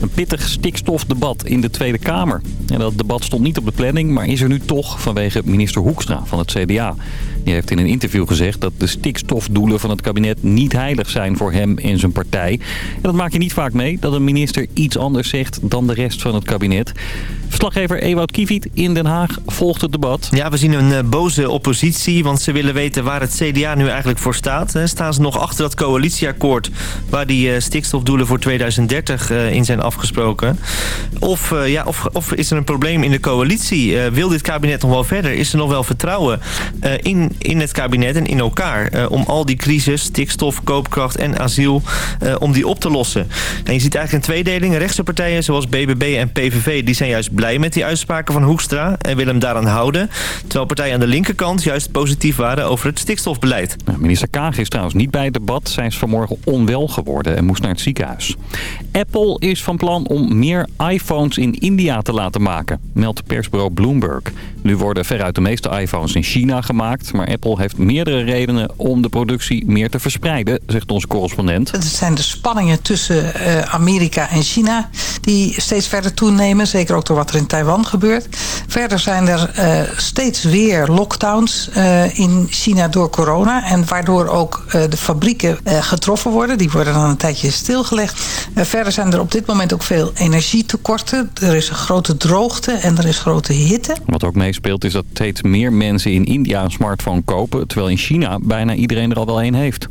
Een pittig stikstofdebat in de Tweede Kamer. En dat debat stond niet op de planning, maar is er nu toch vanwege minister Hoekstra van het CDA. Die heeft in een interview gezegd dat de stikstofdoelen van het kabinet niet heilig zijn voor hem en zijn partij. En dat maak je niet vaak mee, dat een minister iets anders zegt dan de rest van het kabinet. Verslaggever Ewout Kiviet in Den Haag volgt het debat. Ja, we zien een uh, boze oppositie, want ze willen weten waar het CDA nu eigenlijk voor staat. Staan ze nog achter dat coalitieakkoord waar die uh, stikstofdoelen voor 2030 in zijn afgesproken? Of, ja, of, of, is er een probleem in de coalitie? wil dit kabinet nog wel verder? Is er nog wel vertrouwen in, in het kabinet en in elkaar om al die crisis, stikstof, koopkracht en asiel, om die op te lossen? En je ziet eigenlijk een tweedeling. Rechtse partijen zoals BBB en PVV, die zijn juist blij met die uitspraken van Hoekstra en willen hem daaraan houden. Terwijl partijen aan de linkerkant juist positief waren over het stikstofbeleid. Minister Kaag is trouwens niet bij het debat. Zij is vanmorgen onwel geworden en moest naar het ziekenhuis. Apple is van plan om meer iPhones in India te laten maken, meldt persbureau Bloomberg. Nu worden veruit de meeste iPhones in China gemaakt, maar Apple heeft meerdere redenen om de productie meer te verspreiden, zegt onze correspondent. Het zijn de spanningen tussen uh, Amerika en China die steeds verder toenemen, zeker ook door wat er in Taiwan gebeurt. Verder zijn er uh, steeds weer lockdowns uh, in China door corona. En waardoor ook de fabrieken getroffen worden. Die worden dan een tijdje stilgelegd. verder zijn er op dit moment ook veel energietekorten. Er is een grote droogte en er is grote hitte. Wat ook meespeelt is dat steeds meer mensen in India een smartphone kopen. Terwijl in China bijna iedereen er al wel een heeft.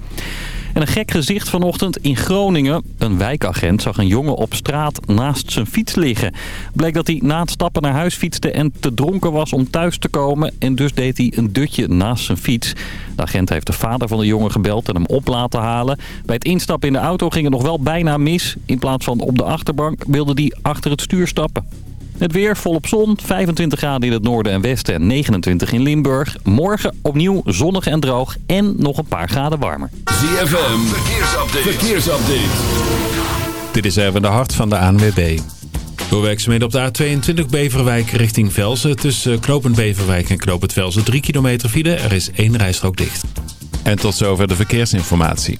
En een gek gezicht vanochtend in Groningen. Een wijkagent zag een jongen op straat naast zijn fiets liggen. Bleek dat hij na het stappen naar huis fietste en te dronken was om thuis te komen. En dus deed hij een dutje naast zijn fiets. De agent heeft de vader van de jongen gebeld en hem op laten halen. Bij het instappen in de auto ging het nog wel bijna mis. In plaats van op de achterbank wilde hij achter het stuur stappen. Het weer volop zon, 25 graden in het noorden en westen en 29 in Limburg. Morgen opnieuw zonnig en droog en nog een paar graden warmer. ZFM, verkeersupdate. verkeersupdate. Dit is even de hart van de ANWB. Door werkzaamheden op de A22 Beverwijk richting Velsen. Tussen Knopend Beverwijk en Knopend Velsen 3 kilometer file. Er is één rijstrook dicht. En tot zover de verkeersinformatie.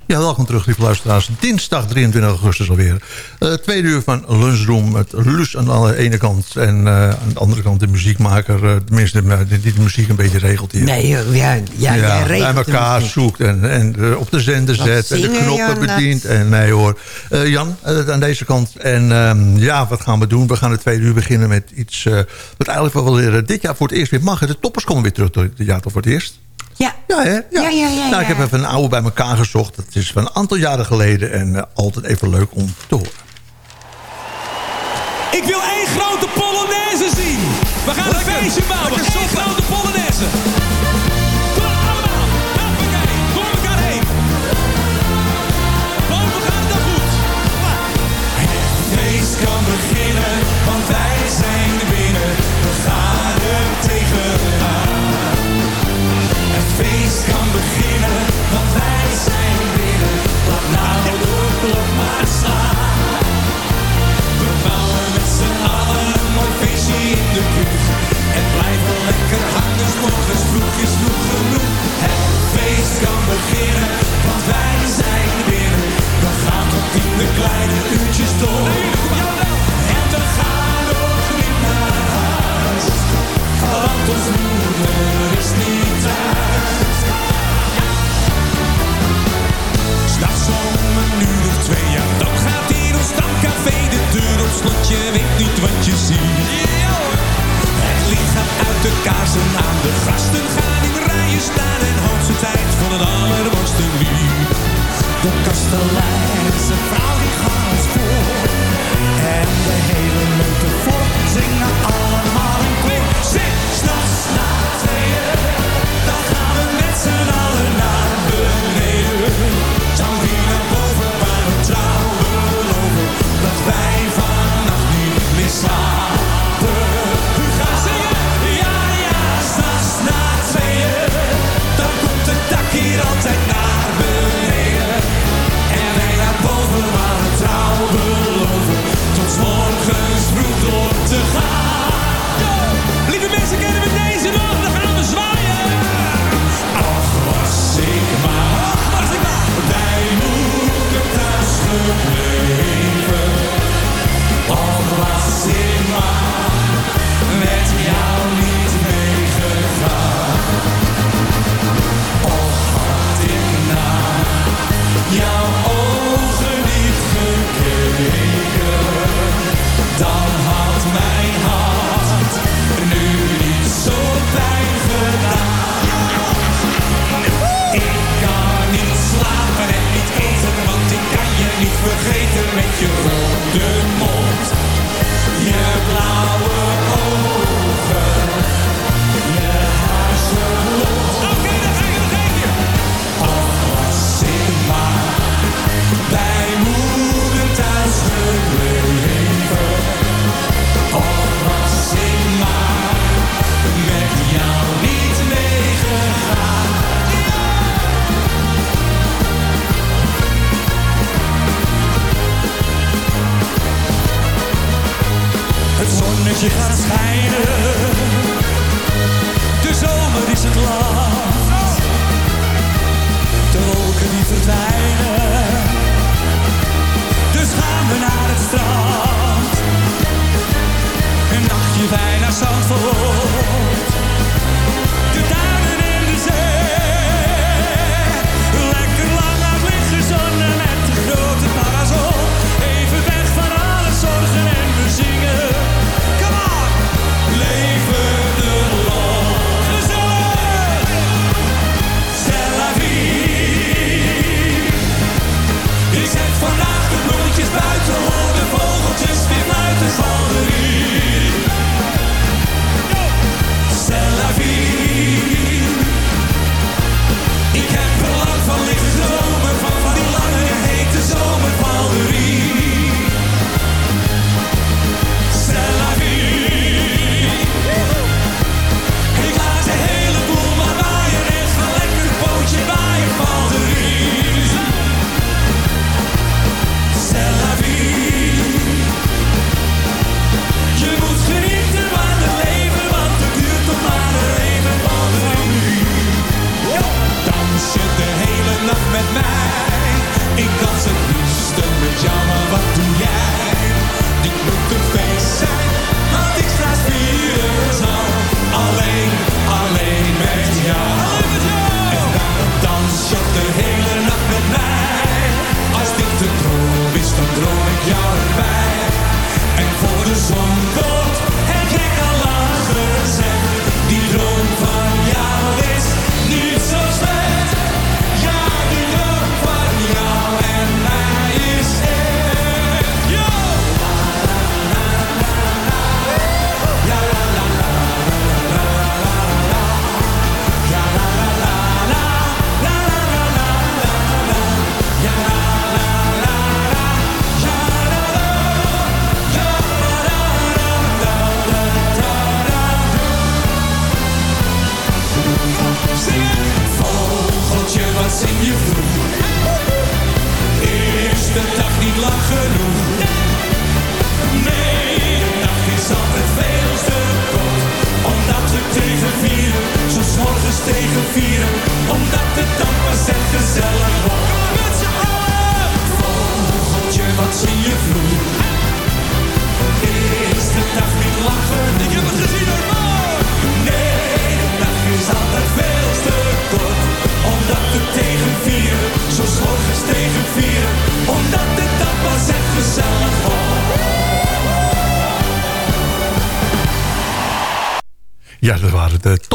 Ja, welkom terug, lieve luisteraars. Dinsdag 23 augustus alweer. Uh, tweede uur van Lunchroom met Lus aan de ene kant... en uh, aan de andere kant de muziekmaker. Uh, tenminste, die de muziek een beetje regelt hier. Nee, ja, ja, ja jij bij elkaar zoekt en, en op de zender zet... en de knoppen bedient. En nee hoor. Jan, aan deze kant. En um, ja, wat gaan we doen? We gaan het tweede uur beginnen met iets... wat eigenlijk wel weer dit jaar voor het eerst weer mag. De toppers komen weer terug dit jaar toch voor het eerst? Ja. Ja, hè? Ja. Ja, ja, ja, nou, ik heb even een oude bij elkaar gezocht. Dat is van een aantal jaren geleden. En uh, altijd even leuk om te horen. Ik wil één grote Polonaise zien. We gaan Lekker. een feestje bouwen. Eén grote Polonaise. Want wij zijn weer, wat na de klok maar slaan. We bouwen met z'n allen een mooi feestje in de buurt. En blijven lekker hangen, dus morgens vroeg is genoeg. Het feest kan beginnen, want wij zijn weer. We gaan tot in de kleine uurtjes door. En we gaan ook niet naar huis, want ons moeder is niet thuis. Dat zo om een of twee, jaar. dan gaat hier ons stamcafé de deur op slot. Je weet niet wat je ziet. Het licht uit de kaarsen aan, de gasten gaan in rijen staan en houdt zijn tijd van het allermooiste lied. De kastelein zijn vrouw die gaat ons voor en de hele lente voor zingen allemaal een koor. Zit s'nachts na tweeën, dan gaan we met z'n allen naar de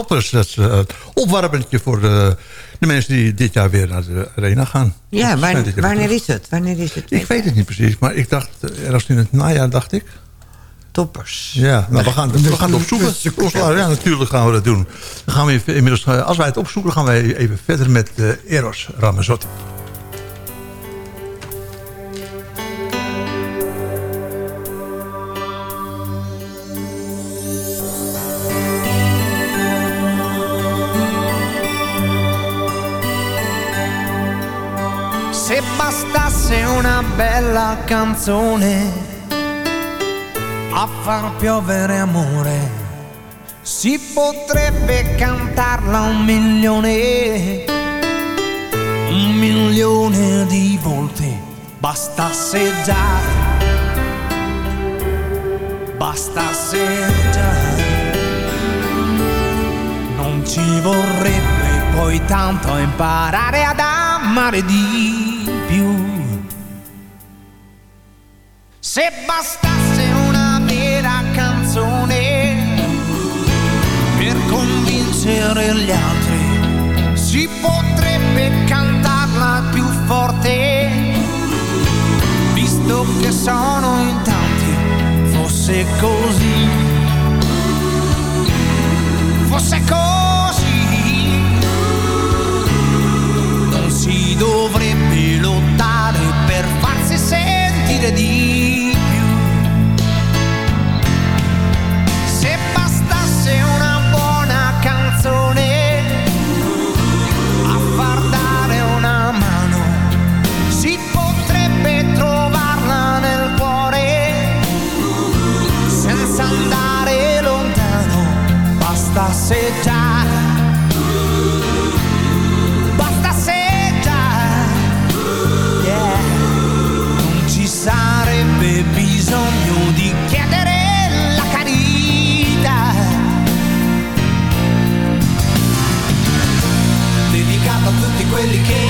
Toppers. Dat is eh, uh, opwarmendje voor de, de, mensen die dit jaar weer naar de arena gaan. Ja, wanneer, is het? wanneer is het? Ik weet het niet precies, maar ik dacht, eh, er was in het najaar dacht ik. Toppers. Ja, nou, we gaan, we gaan het opzoeken. Ja, natuurlijk gaan we dat doen. Dan gaan we inmiddels, eh, als wij het opzoeken, gaan wij even verder met uh, Eros Ramazzotti. canzone a far piovere amore. Si potrebbe cantarla un milione, un milione di volte, bastasse già, bastasse già. Non ci vorrebbe poi tanto imparare ad amare di Se bastasse una vera canzone per convincere gli altri, si potrebbe cantarla più forte, visto che sono in tanti, fosse così, fosse così, Assaggiare, basta assaggiare, yeah. Non ci sarebbe bisogno di chiedere la carità. Dedicato a tutti quelli che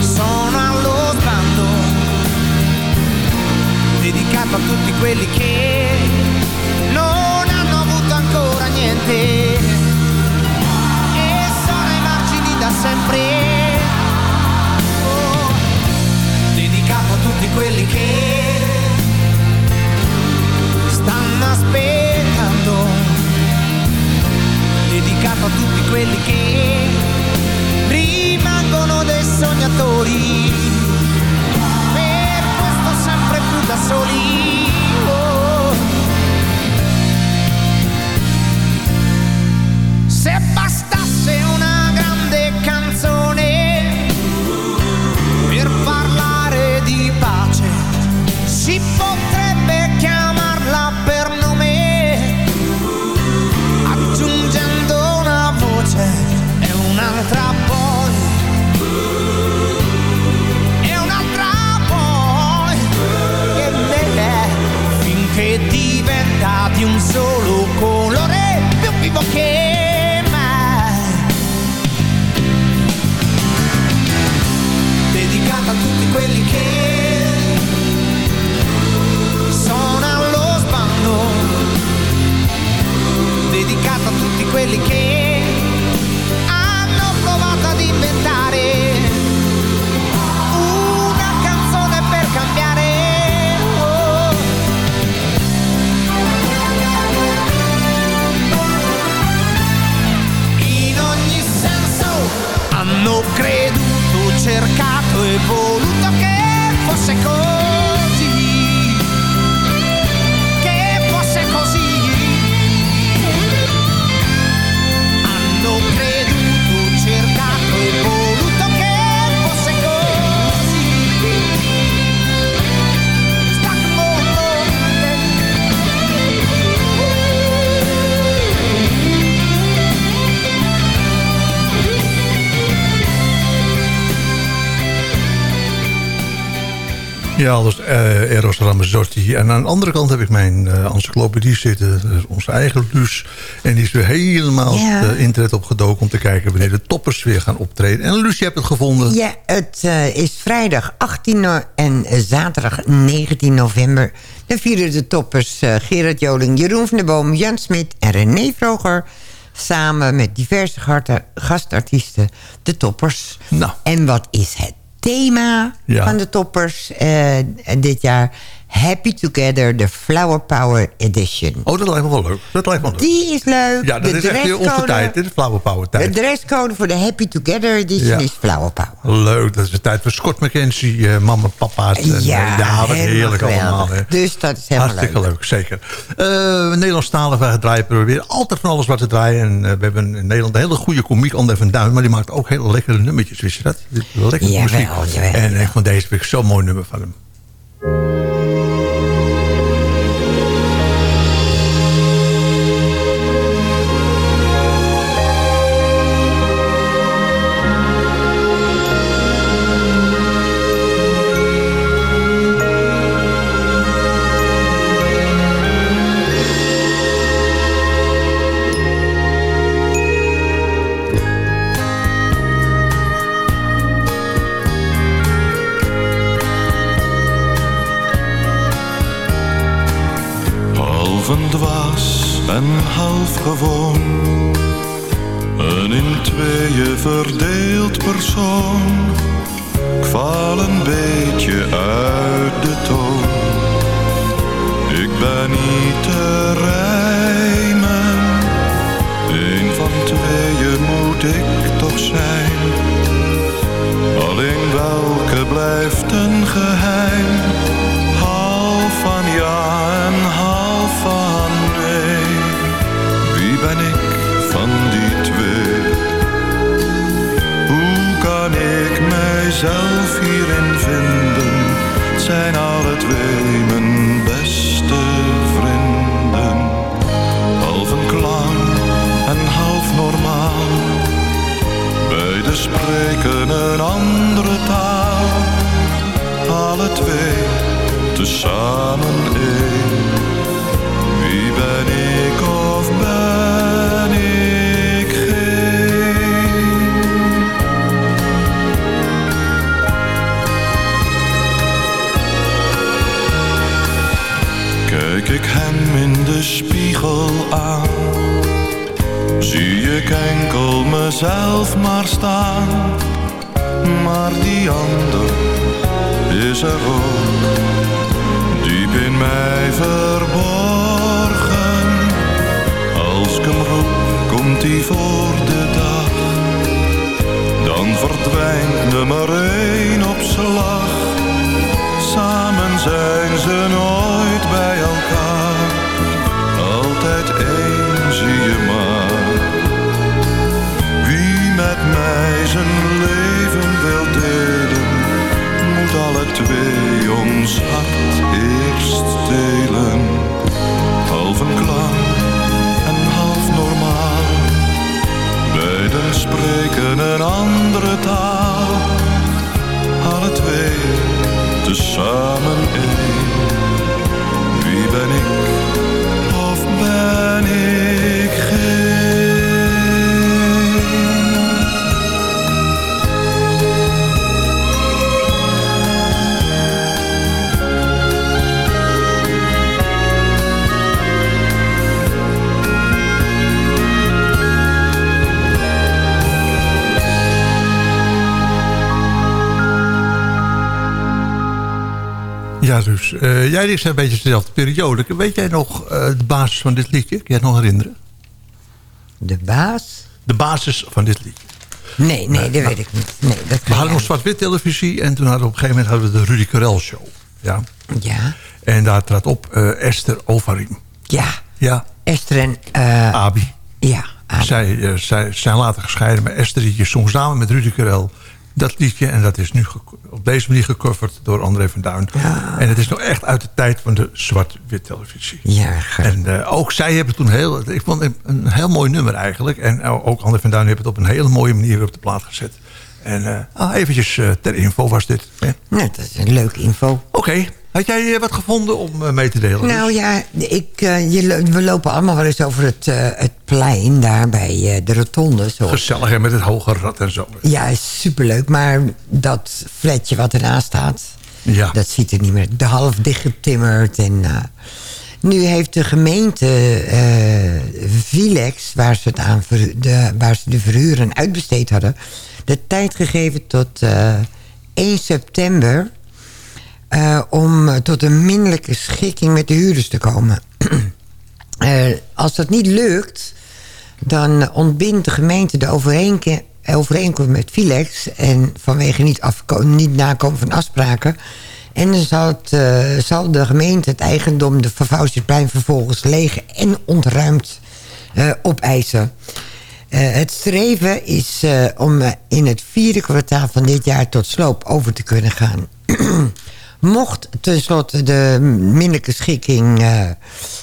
sono allo sbando. Dedicato a tutti quelli che quelli che rimangono dei sognatori. Per questo sempre più da soli. Ja, dat is eh, Eros Ramazzotti. En aan de andere kant heb ik mijn eh encyclopedie zitten. Dat is onze eigen Luus. En die is weer helemaal Ja. het internet opgedoken... om te kijken wanneer de toppers weer gaan optreden. En Luus, je hebt het gevonden. Ja, het eh, is vrijdag 18 no- en zaterdag 19 november. Dan vieren de toppers eh, Gerard Joling, Jeroen van der Boom, Jan Smit en René Vroger... samen met diverse gastartiesten de toppers. Nou. En wat is het thema Ja. van de toppers eh, dit jaar? Happy Together, de Flower Power Edition. Oh, dat lijkt me wel leuk. Dat lijkt me wel leuk. Die is leuk. Ja, dat de is echt onze tijd. Is Flower Power De tijd. dresscode voor de Happy Together Edition Ja. is Flower Power. Leuk, dat is de tijd voor Scott McKenzie, eh, mama, papa's. En, eh, Ja, ja wat helemaal heerlijk geweldig. allemaal. Hè. Dus dat is helemaal Hartstikke leuk. leuk, zeker. Uh, Nederlandstalige draaien proberen altijd van alles wat te draaien. En eh, we hebben in Nederland een hele goede komiek, Ander van Duin. Maar die maakt ook hele lekkere nummertjes, wist je dat? Lekkere Jawel, muziek. jawel. En ik vond deze week zo'n mooi nummer van hem. En half gewoon. Een in tweeën verdeeld persoon. Ik val een beetje uit de toon. Ik ben niet te rijmen. Een van tweeën moet ik toch zijn. Alleen welke blijft een geheim. Half van ja en mijzelf hierin vinden? Zijn alle twee mijn beste vrienden. Half een clown en half normaal. Beide spreken een andere taal. Alle twee tezamen één. Wie ben de spiegel aan, zie ik enkel mezelf maar staan. Maar die ander is er ook, diep in mij verborgen. Als ik hem roep, komt hij voor de dag. Dan verdwijnt nummer één op slag. Samen zijn ze nooit bij elkaar. Zijn leven wil delen, moet alle twee ons hart eerst delen. Half een clown en half normaal. Beiden spreken een andere taal. Alle twee tezamen één. Wie ben ik of ben ik Ja, dus eh, jij is een beetje dezelfde periode. Weet jij nog eh, de basis van dit liedje? Kun je het nog herinneren? De baas? De basis van dit liedje. Nee, nee, dat weet ik niet. Nee, dat We hadden nog zwart-wit televisie en toen hadden we op een gegeven moment hadden we de Rudy Karel show. Ja. Ja. En daar trad op eh, Esther Ovarim. Ja. Ja. Esther en... Abi. Ja. Zij, eh, zij zijn later gescheiden, maar Esther die zong samen met Rudy Karel dat liedje. En dat is nu op deze manier gecoverd door André van Duin. En het is nog echt uit de tijd van de zwart-wit televisie. Ja, En eh, ook zij hebben toen heel... Ik vond het een heel mooi nummer eigenlijk. En eh, ook André van Duin heeft het op een hele mooie manier op de plaat gezet. En eh, ah, eventjes eh, ter info was dit. hè. Nee, dat is een leuke info. Oké. Had jij eh, wat gevonden om mee te delen? Nou ja, ik, je, we lopen allemaal wel eens over het, het plein daar bij de rotonde. Zo. Gezellig hè, met het hoge rad en zo. Ja, superleuk. Maar dat flatje wat ernaast staat, Ja. dat ziet er niet meer. De half dichtgetimmerd. En, nu heeft de gemeente eh Vilex, waar ze, het aan de, waar ze de verhuren uitbesteed hadden... de tijd gegeven tot eh 1 september... eh, om eh, tot een minderlijke schikking met de huurders te komen. Eh, als dat niet lukt, dan ontbindt de gemeente de overeenkomst met Vilex... en vanwege niet, niet nakomen van afspraken... en dan zal, het, eh, zal de gemeente het eigendom de Vervouwsjesplein vervolgens leeg en ontruimd eh, opeisen. Eh, het streven is eh, om eh, in het vierde kwartaal van dit jaar tot sloop over te kunnen gaan. Mocht tenslotte de minderlijke schikking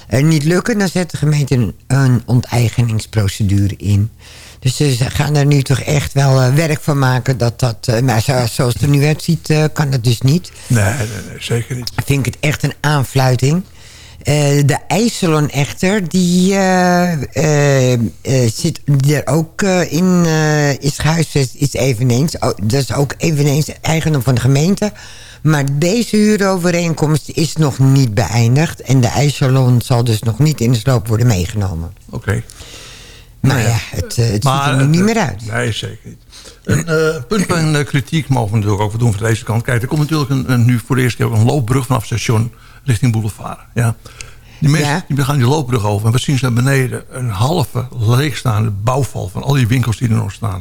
niet lukken... dan zet de gemeente een, een onteigeningsprocedure in. Dus ze gaan er nu toch echt wel werk van maken. Dat dat, maar zo- zoals het er nu uitziet, kan het dus niet. Nee, nee, nee, zeker niet. Vind ik het echt een aanfluiting. Eh, de IJsselon echter, die eh, eh, zit er ook in, is gehuisvest, is eveneens. oh, dat is ook eveneens eigendom van de gemeente. Maar deze huurovereenkomst is nog niet beëindigd. En de ijssalon zal dus nog niet in de sloop worden meegenomen. Oké. Maar ja, het, ziet er nu niet meer uit. Nee, zeker niet. Een punt van eh, kritiek mogen we natuurlijk ook doen van deze kant. Kijk, er komt natuurlijk een, een- nu voor de eerste keer ook een loopbrug vanaf het station richting Boulevard. Ja. Die mensen die gaan die loopbrug over en we zien ze naar beneden een halve leegstaande bouwval van al die winkels die er nog staan.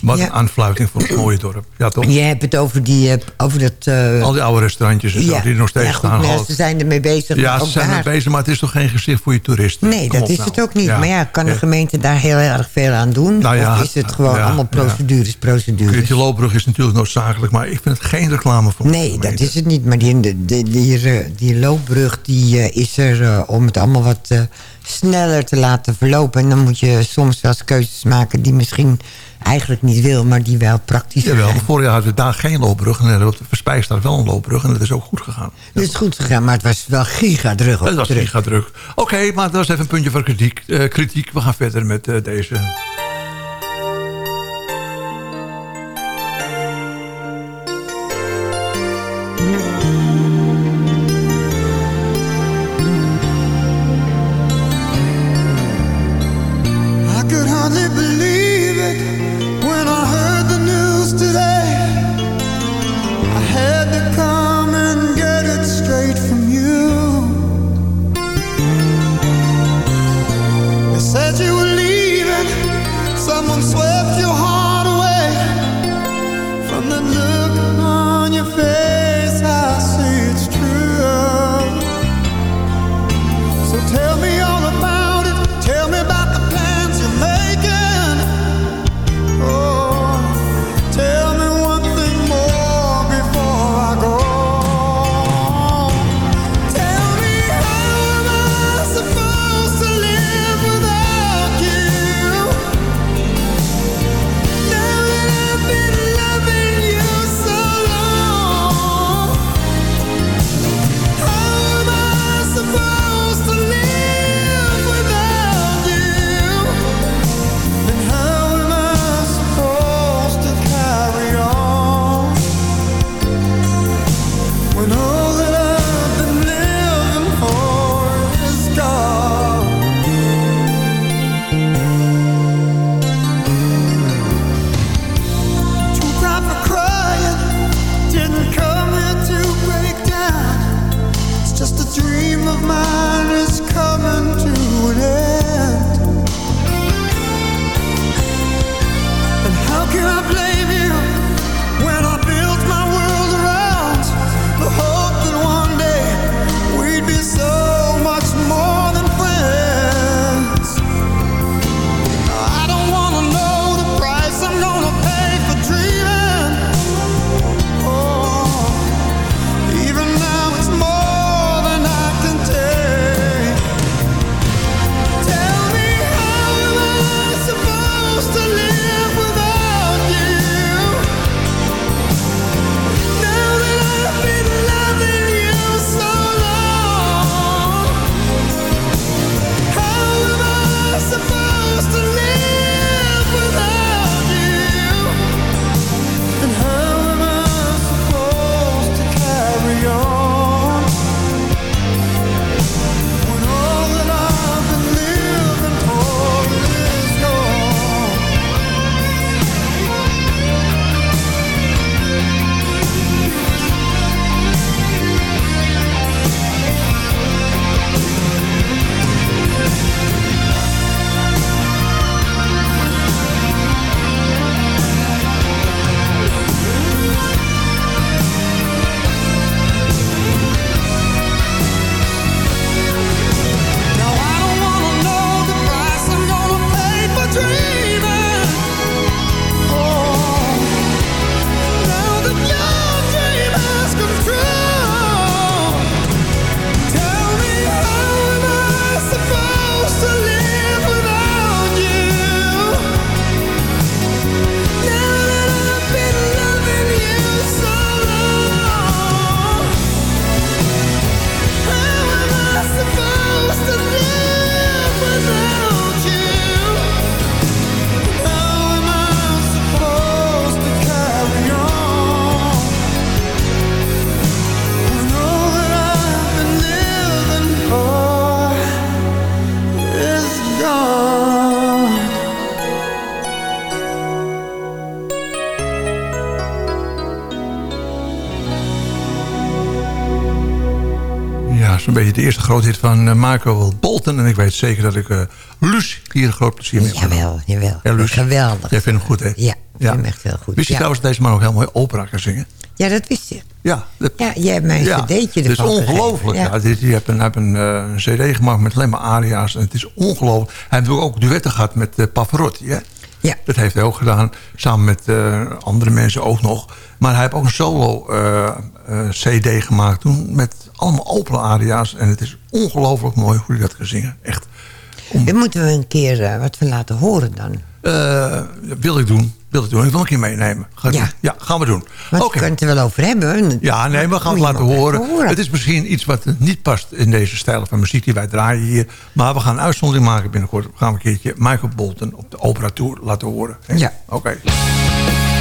Wat Ja. een aanfluiting voor het mooie dorp. Ja, toch? Je hebt het over, die, eh, over dat... eh, Al die oude restaurantjes en zo, ja. die er nog steeds ja, goed, staan. Half- ze zijn ermee bezig. ja, ze zijn daar- er bezig, maar het is toch geen gezicht voor je toeristen? Nee, Kom dat is nou. het ook niet. Ja. Maar ja, kan de Ja. gemeente daar heel erg veel aan doen? Nou ja, of is het gewoon ja, allemaal ja. procedures, procedures? Die loopbrug is natuurlijk noodzakelijk, maar ik vind het geen reclame voor Nee, dat is het niet. Maar die, die, die, die, eh, die loopbrug die, is er om het allemaal wat eh, sneller te laten verlopen. En dan moet je soms wel eens keuzes maken die misschien eigenlijk niet wil... maar die wel praktisch Jawel, zijn. vorig jaar hadden we daar geen loopbrug. En op de Verspij staat wel een loopbrug en dat is ook goed gegaan. Het is goed gegaan, maar het was wel gigadruk. Dat was druk. giga druk. Oké, maar dat was even een puntje van kritiek. Eh, kritiek. We gaan verder met eh, deze. Was een beetje de eerste grote hit van uh, Michael Bolton. En ik weet zeker dat ik uh, Luus hier een groot plezier mee heb Jawel, jawel. Ja, Luus. Geweldig. Jij vindt hem goed, hè? Ja, ik vind hem echt heel goed. Wist je ja. trouwens dat deze man ook heel mooi opera kan zingen? Ja, dat wist je. Ja. Dat, ja, jij hebt mij een ja, cd'tje Het is ervan ongelooflijk. Ja. dit, je hebt een, heb een, uh, cd gemaakt met alleen maar aria's. En het is ongelooflijk. Hij heeft ook duetten gehad met uh, Pavarotti, hè? Ja. Dat heeft hij ook gedaan. Samen met uh, andere mensen ook nog. Maar hij heeft ook een solo cd gemaakt toen. Met allemaal opera aria's. En het is ongelooflijk mooi hoe hij dat kan zingen. Echt. Om... Dan moeten we een keer uh, wat van laten horen dan. Uh, wil ik doen. Wil ik doen. Ik wil een keer meenemen. Ja. ja, gaan we doen. Want okay. we kunnen het er wel over hebben. Ja, nee, we gaan het laten horen. horen. Het is misschien iets wat niet past in deze stijl van muziek die wij draaien hier. Maar we gaan een uitzondering maken binnenkort. We gaan een keertje Michael Bolton op de opera tour laten horen. Ja. Oké. Okay.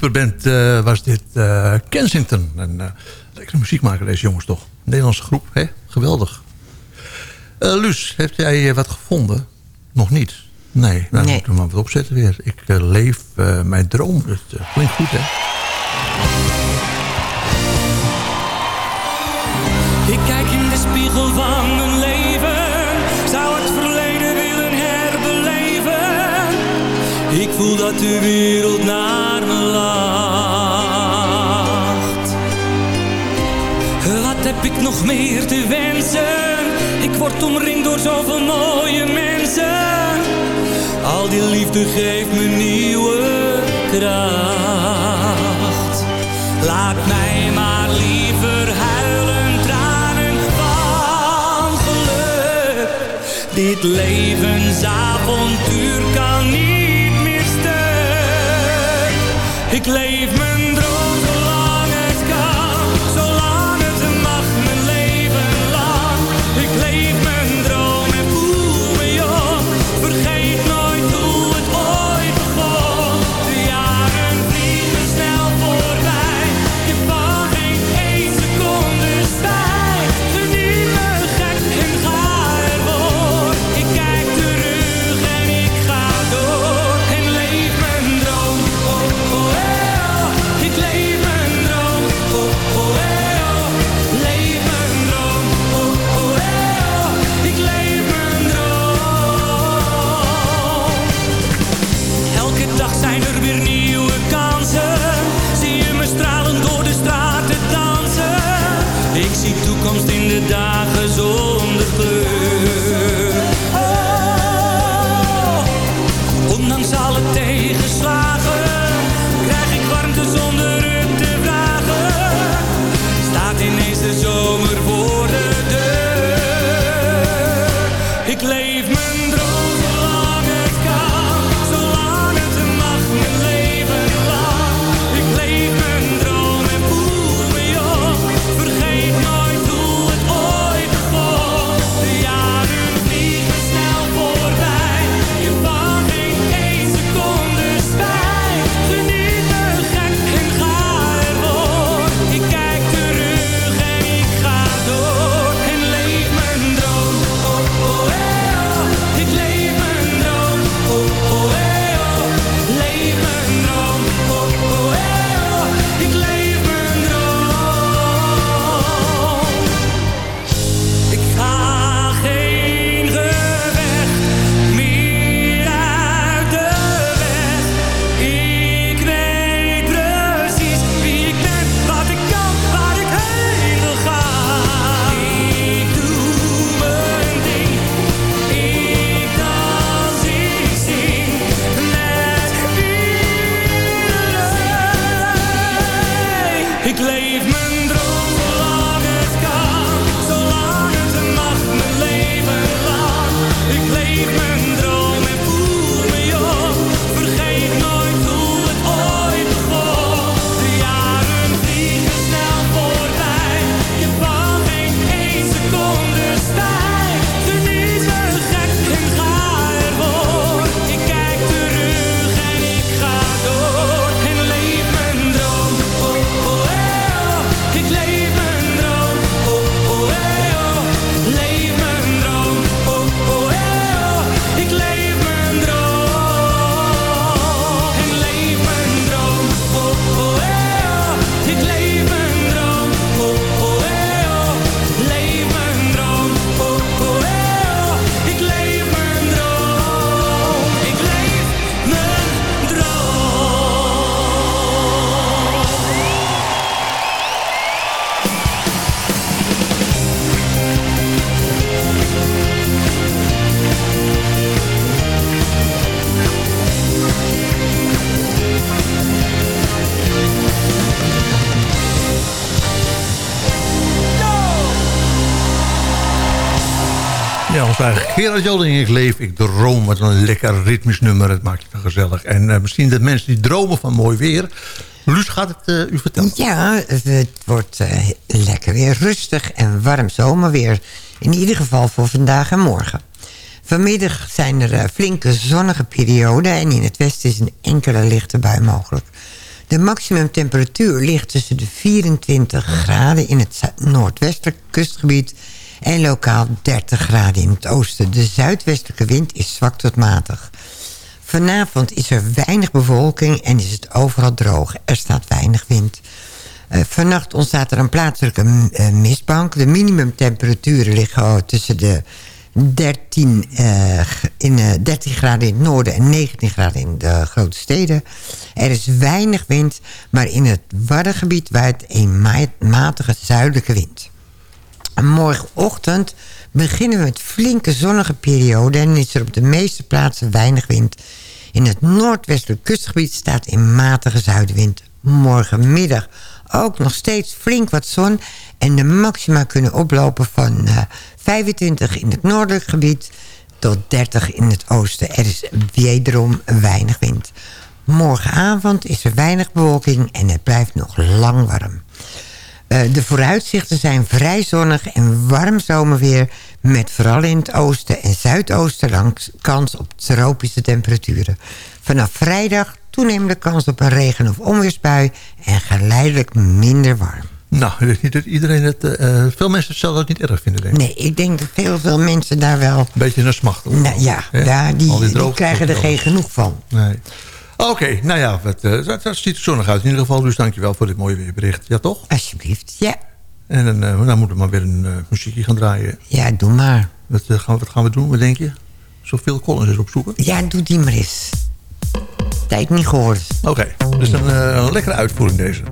Superband uh, was dit uh, Kensington. En, uh, lekkere muziek maken deze jongens toch. Nederlandse groep, hè? Geweldig. Luus, heb jij wat gevonden? Nog niet. Nee, nou, nee. moeten we maar wat opzetten weer. Ik leef mijn droom. Dat klinkt goed, hè? voel dat de wereld naar me lacht. Wat heb ik nog meer te wensen? Ik word omringd door zoveel mooie mensen. Al die liefde geeft me nieuwe kracht. Laat mij maar liever huilen, tranen van geluk. Dit levensavontuur kan niet ik leef me Gerard ik leef, ik droom. Wat een lekker ritmisch nummer, het maakt het gezellig. En eh, misschien dat mensen die dromen van mooi weer... Luus gaat het eh, u vertellen. Ja, het wordt eh, lekker weer rustig en warm zomerweer. In ieder geval voor vandaag en morgen. Vanmiddag zijn er flinke zonnige perioden... en in het westen is een enkele lichte bui mogelijk. De maximumtemperatuur ligt tussen de 24 graden in het noordwestelijk kustgebied en lokaal 30 graden in het oosten. De zuidwestelijke wind is zwak tot matig. Vanavond is er weinig bewolking en is het overal droog. Er staat weinig wind. Eh, vannacht ontstaat er een plaatselijke eh, mistbank. De minimumtemperaturen liggen oh, tussen de 13, eh, in, 13 graden in het noorden en 19 graden in de grote steden. Er is weinig wind, maar in het warre gebied waait een matige zuidelijke wind. Morgenochtend beginnen we met flinke zonnige perioden... en is er op de meeste plaatsen weinig wind. In het noordwestelijk kustgebied staat een matige zuidwind. Morgenmiddag ook nog steeds flink wat zon... en de maxima kunnen oplopen van eh, 25 in het noordelijk gebied... tot 30 in het oosten. Er is wederom weinig wind. Morgenavond is er weinig bewolking en het blijft nog lang warm. Uh, de vooruitzichten zijn vrij zonnig en warm zomerweer... met vooral in het oosten en zuidoosten langs kans op tropische temperaturen. Vanaf vrijdag toenemende kans op een regen- of onweersbui... en geleidelijk minder warm. Nou, ik weet niet dat iedereen het... Uh, veel mensen zullen dat niet erg vinden, denk ik. Nee, ik denk dat heel veel mensen daar wel... Een beetje naar smacht. Nou, ja, ja die, die krijgen er geen genoeg van. Nee. Oké, nou ja, het, uh, dat, ziet er zonnig uit in ieder geval. Dus dankjewel voor dit mooie weerbericht. Ja, toch? Alsjeblieft, ja. En dan, uh, dan moeten we maar weer een uh, muziekje gaan draaien. Ja, doe maar. Wat, gaan, wat gaan we doen, wat denk je? Zoveel Collins is opzoeken? Ja, doe die maar eens. Tijd niet gehoord. Oké, dus een, een lekkere uitvoering deze.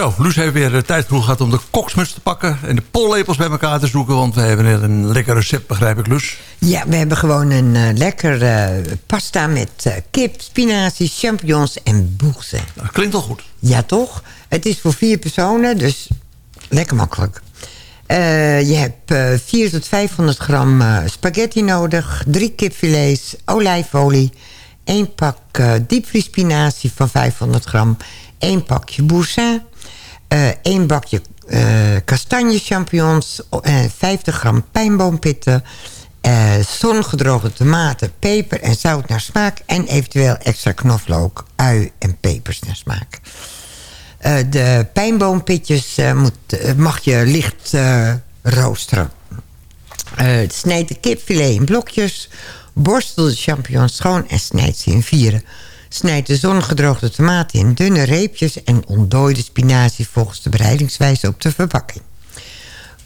Zo, Luus heeft weer de tijd genoeg gehad om de koksmuts te pakken... en de pollepels bij elkaar te zoeken... want we hebben net een lekker recept, begrijp ik, Luus. Ja, we hebben gewoon een uh, lekker uh, pasta met uh, kip, spinazie, champignons en boursin. Dat klinkt al goed. Ja, toch? Het is voor vier personen, dus lekker makkelijk. je hebt 4 tot 500 gram spaghetti nodig, drie kipfilets, olijfolie... één pak diepvriespinazie van 500 gram, één pakje boursin... één bakje kastanje champignons, 50 gram pijnboompitten zongedroogde tomaten, peper en zout naar smaak... en eventueel extra knoflook, ui en pepers naar smaak. De pijnboompitjes moet, mag je licht roosteren. snijd de kipfilet in blokjes, borstel de champignons schoon en snijd ze in vieren. Snijd de zongedroogde tomaten in dunne reepjes... en ontdooi de spinazie volgens de bereidingswijze op de verpakking.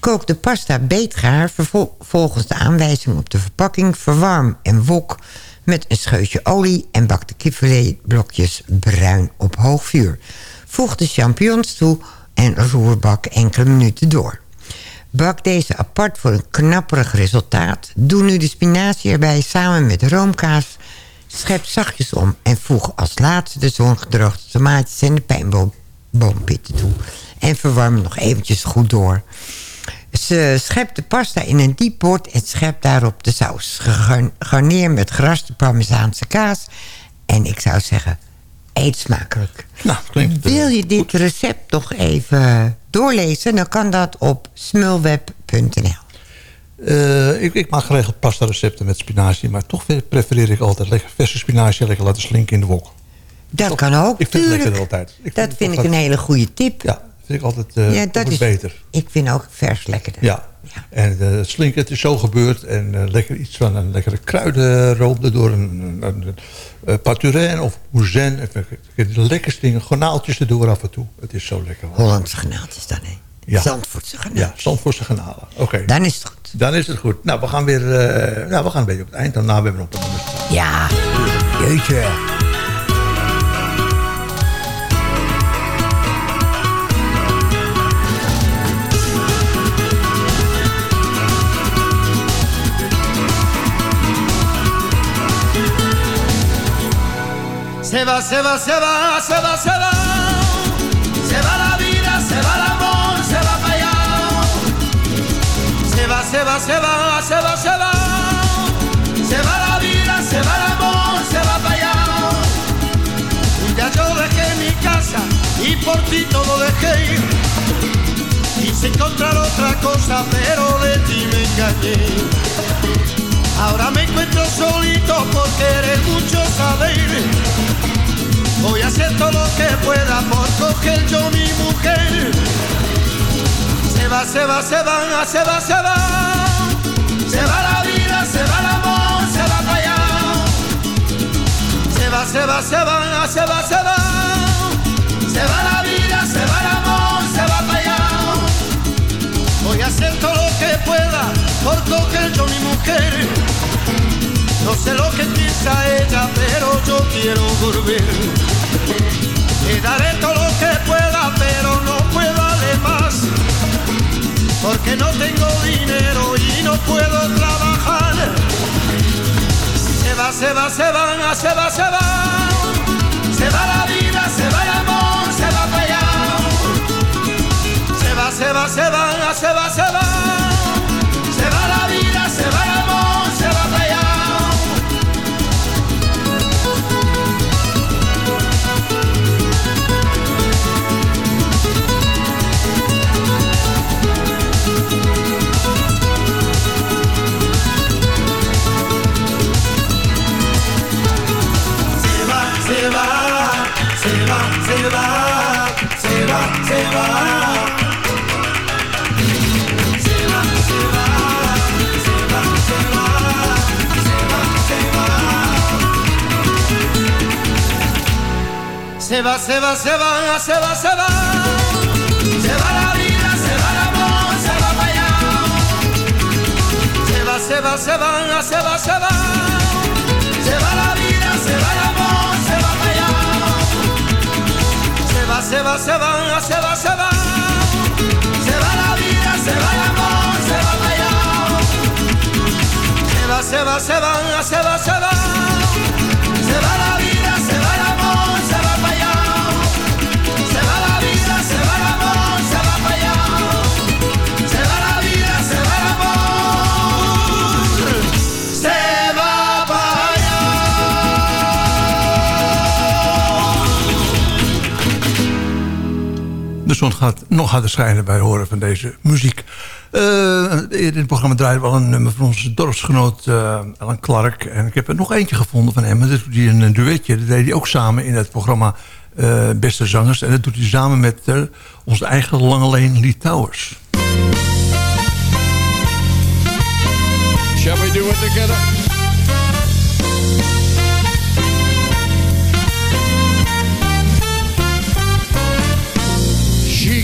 Kook de pasta beetgaar volgens de aanwijzing op de verpakking. Verwarm en wok met een scheutje olie en bak de kipfiletblokjes bruin op hoog vuur. Voeg de champignons toe en roerbak enkele minuten door. Bak deze apart voor een knapperig resultaat. Doe nu de spinazie erbij samen met roomkaas. Schep zachtjes om en voeg als laatste de zongedroogde tomaatjes en de pijnboompitten toe. En verwarm nog eventjes goed door. Ze schept de pasta in een diep bord en schept daarop de saus. Garneer met geraste parmezaanse kaas. En ik zou zeggen, eet smakelijk. Nou, klinkt, uh, Wil je dit recept nog even doorlezen? Dan kan dat op smulweb.nl. Uh, ik, ik, maak geregeld pasta recepten met spinazie. Maar toch prefereer ik altijd lekker verse spinazie lekker laten slinken in de wok. Dat kan ook, Ik vind het lekker altijd. Ik dat vind, ik een hele goede tip. Ja, vind ik altijd, uh, ja, dat is, beter. Ik vind ook vers lekkerder. Ja. ja. En uh, slinken, het is zo gebeurd. En uh, lekker iets van een lekkere kruidenroom door een, een, een, een paturin of mouzin. De lekkerste dingen, granaaltjes erdoor af en toe. Het is zo lekker. Hollandse granaaltjes dan, hè? Ja. Zandvoortse. Ja, Zandvoortse granalen. Oké. Okay. Dan is het goed. Dan is het goed. Nou, we gaan weer uh, nou, we gaan een beetje op het eind. Daarna hebben we nog een nummer. Ja, jeetje. Se va, se va, se va, se va, se va. Se va, se va, se va, se va, se va. La vida, se va el amor, se va para allá. Ya yo dejé mi casa y por ti todo dejé. Quise encontrar otra cosa, pero de ti me engañé. Ahora me encuentro solito por querer mucho saber. Voy a hacer todo lo que pueda por coger yo mi mujer. Se va, se va, se va, se va, se va. Se va la vida, se va el amor, se va para allá. Se va, se va, se va, se va, se va. Se va la vida, se va el amor, se va para allá. Voy a hacer todo lo que pueda por coger yo mi mujer. No sé lo que piensa ella, pero yo quiero volver. Le daré todo lo que pueda, pero no puedo darle más. Porque no tengo dinero y no puedo trabajar. Se va, se va, se va, se va, se va. Se va la vida, se va el amor, se va para allá. Se va, se va, se va, se va, se va. Se va, se va, se va, se va, se va. Se va la vida, se va el amor, se va para allá. Se va, se va, se va, se va, se va. Se va la vida, se va el amor, se va para allá. Se va, se va, se va, se va, se va. Se va la vida, se va el amor, se va allá. Se va, se va, se va, se va, se va. Zon gaat nog harder schijnen bij het horen van deze muziek. Eh, eerder in het programma draaide we al een nummer van onze dorpsgenoot uh, Alan Clark. En ik heb er nog eentje gevonden van hem. Dat doet hij een duetje. Dat deed hij ook samen in het programma uh, Beste Zangers. En dat doet hij samen met uh, onze eigen Langeleen Lee Towers. We?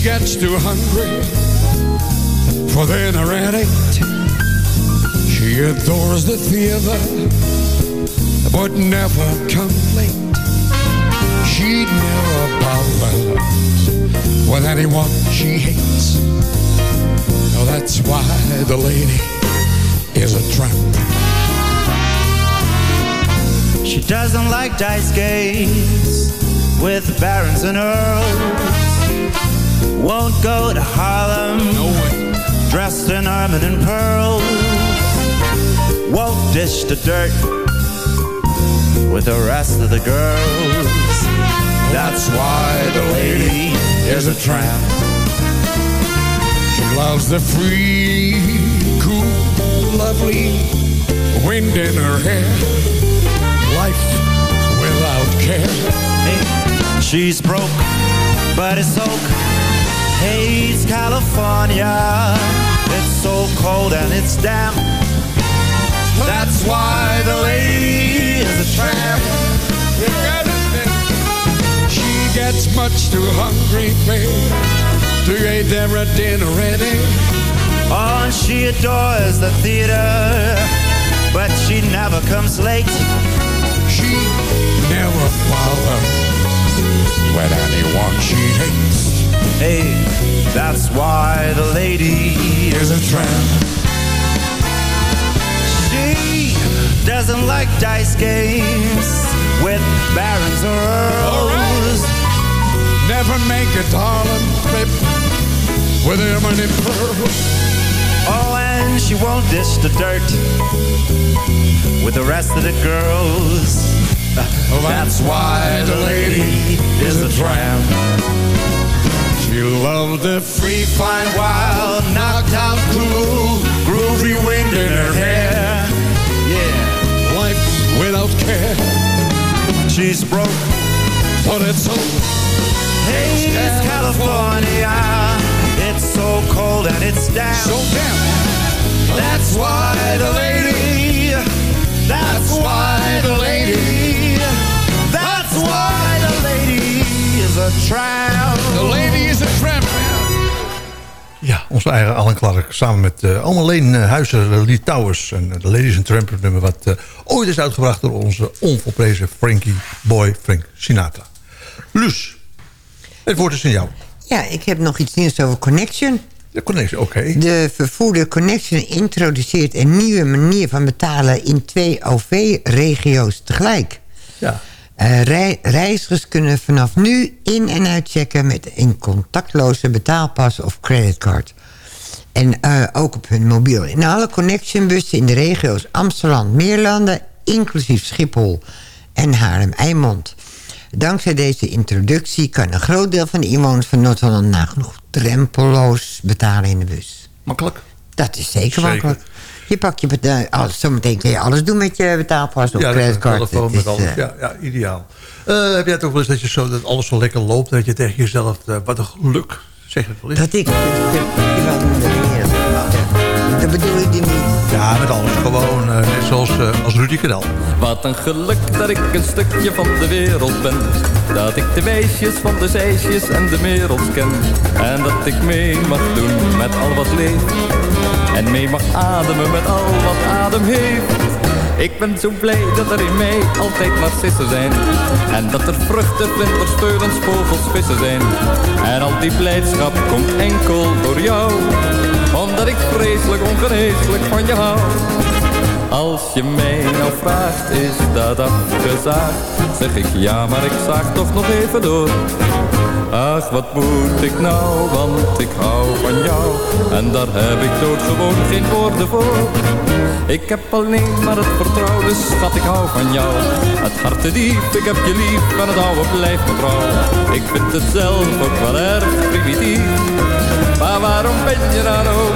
Gets too hungry for dinner at eight. She adores the theater, but never comes late. She never bothers with anyone she hates. That's why the lady is a tramp. She doesn't like dice games with barons and earls. Won't go to Harlem dressed in ermine and pearls. Won't dish the dirt with the rest of the girls. That's why the lady is a tramp. She loves the free, cool, lovely wind in her hair. Life without care. Hey, she's broke, but it's oak. Hates California. It's so cold and it's damp. That's why the lady is a tramp. You got it, then. She gets much too hungry, babe, to eat there at dinner ready. Oh, and she adores the theater, but she never comes late. She never bothers with anyone she hates. Hey, that's why the lady is a tramp. She doesn't like dice games with barons or earls. Never make a darling trip with ermine and pearls. Oh, and she won't dish the dirt with the rest of the girls. That's why the lady is a tramp. She loved the free, fine, wild, knocked out, cool, groovy wind in her hair. Yeah, life without care. She's broke, but it's so. Hey, it's California. It's so cold and it's damp. So damp. That's why the lady. That's why the lady. Is a tramp. The lady is a tramp. Ja, onze eigen Alan Clark samen met uh, Almeleen uh, Huizer, Lee Towers. En uh, de Ladies and Tramp nummer wat uh, ooit is uitgebracht door onze onvolprezen Frankie Boy Frank Sinatra. Luus, het woord is aan jou. Ja, ik heb nog iets nieuws over Connection. De Connection, oké. Okay. De vervoerder Connection introduceert een nieuwe manier van betalen... in twee OV-regio's tegelijk. Ja. Uh, rei reizigers kunnen vanaf nu in- en uitchecken... met een contactloze betaalpas of creditcard. En uh, ook op hun mobiel. In alle connectionbussen in de regio's Amsterdam, Meerlanden... inclusief Schiphol en Haarlem-Eimond. Dankzij deze introductie kan een groot deel van de inwoners van Noord-Holland... nagenoeg drempeloos betalen in de bus. Makkelijk? Dat is zeker, zeker. makkelijk. Je pakt je betaal, alles, zometeen kun je alles doen met je betaalpas of ja, creditcard. telefoon met alles. Ja, ja, ideaal. Uh, heb jij toch wel eens dat, je zo, dat alles zo lekker loopt... dat je tegen jezelf, uh, wat een geluk, zeg het wel eens. Dat ik... Dat bedoel ik niet. Ja, met alles. Gewoon uh, net zoals uh, als Rudy Kedal. Wat een geluk dat ik een stukje van de wereld ben. Dat ik de weesjes van de zeisjes en de wereld ken. En dat ik mee mag doen met al wat leeft. En mee mag ademen met al wat adem heeft. Ik ben zo blij dat er in mij altijd narcissen zijn. En dat er vruchten, vlinders, speulens, vogels, vissen zijn. En al die blijdschap komt enkel door jou. Omdat ik vreselijk ongeneeslijk van je hou. Als je mij nou vraagt, is dat afgezaagd? Zeg ik ja, maar ik zaag toch nog even door. Ach, wat moet ik nou, want ik hou van jou. En daar heb ik doodgewoon geen woorden voor. Ik heb alleen maar het vertrouwen, dus schat, ik hou van jou. Het hart diep, ik heb je lief, en het oude blijft me trouw. Ik vind het zelf ook wel erg primitief. Maar waarom ben je dan ook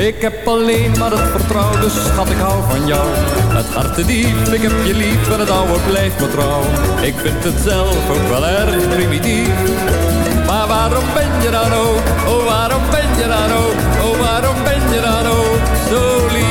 Ik heb alleen maar het vertrouwen, dus schat ik hou van jou. Het hart te diep, ik heb je lief en het oude blijft me trouw. Ik vind het zelf ook wel erg primitief. Maar waarom ben je dan ook, oh waarom ben je dan ook, oh waarom ben je dan ook zo lief?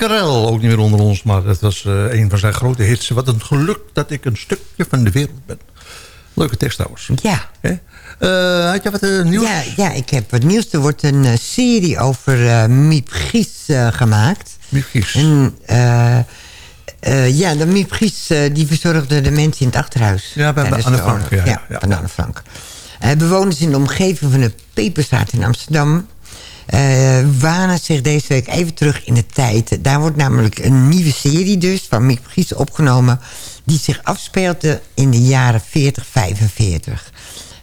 Karel, ook niet meer onder ons, maar dat was eh, een van zijn grote hits. Wat een geluk dat ik een stukje van de wereld ben. Leuke tekst trouwens. Ja. Eh, had je wat eh, nieuws? Ja, ja, ik heb wat nieuws. Er wordt een serie over Miep Gies gemaakt. Miep Gies. En, ja, de Miep Gies die verzorgde de mensen in het achterhuis. Ja, bij- bij tijdens Anne Frank, ja, Ja, ja, bij Anne Frank. Bewoners in de omgeving van de Peperstraat in Amsterdam... eh wanen zich deze week even terug in de tijd. Daar wordt namelijk een nieuwe serie dus van Miep Gies opgenomen... die zich afspeelde in de jaren 40, 45.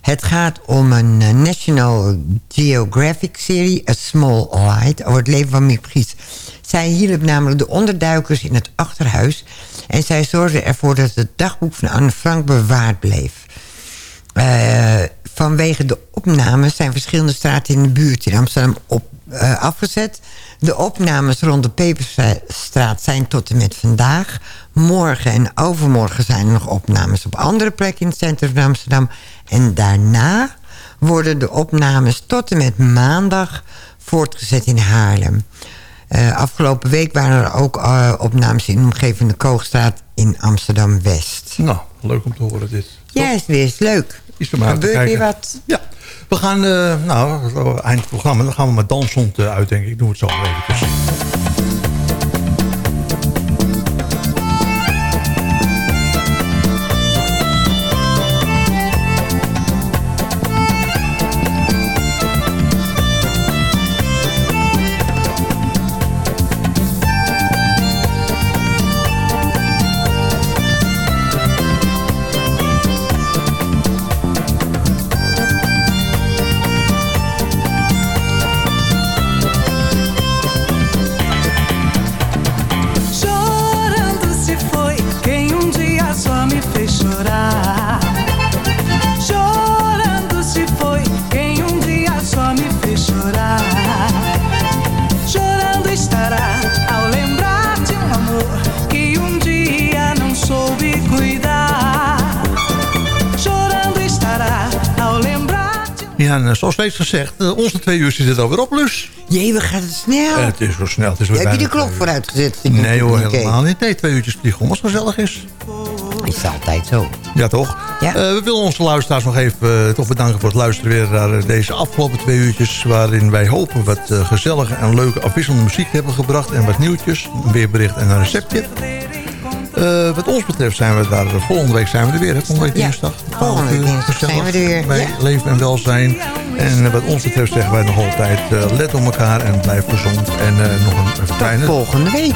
Het gaat om een eh, National Geographic-serie, A Small Light... over het leven van Miep Gies. Zij hielp namelijk de onderduikers in het achterhuis... en zij zorgde ervoor dat het dagboek van Anne Frank bewaard bleef. Eh, vanwege de opnames zijn verschillende straten in de buurt in Amsterdam op, eh, afgezet. De opnames rond de Peperstraat zijn tot en met vandaag. Morgen en overmorgen zijn er nog opnames op andere plekken in het centrum van Amsterdam. En daarna worden de opnames tot en met maandag voortgezet in Haarlem. Eh, afgelopen week waren er ook opnames in de omgeving van de Koogstraat in Amsterdam-West. Nou, leuk om te horen dit. Ja, is weer leuk. Is maar aan te Gebeurt weer wat. Ja, we gaan, eh, nou, eind programma, dan gaan we met Danshond uit, denk ik. Ik doe het zo even. Ja, en eh, zoals steeds gezegd, eh, onze twee uur zitten er alweer op, Lus. Jee, we gaan het snel. Eh, het is zo snel. Het is weer Heb je de klok vooruit gezet? Nee hoor, helemaal niet. Nee, twee uurtjes vliegen om als het gezellig is. Is altijd zo. Ja, toch? Ja. Eh, we willen onze luisteraars nog even eh, toch bedanken voor het luisteren weer naar deze afgelopen twee uurtjes. Waarin wij hopen wat gezellige en leuke afwisselende muziek hebben gebracht. En wat nieuwtjes, een weerbericht en een receptje. Eh, wat ons betreft zijn we daar, volgende week zijn we er weer. Hè? Volgende week Ja, dinsdag. volgende week dinsdag zijn we er weer, Bij ja. Leven en Welzijn. En eh, wat ons betreft zeggen wij nog altijd... eh, let op elkaar en blijf gezond. En nog een, een fijne... volgende week.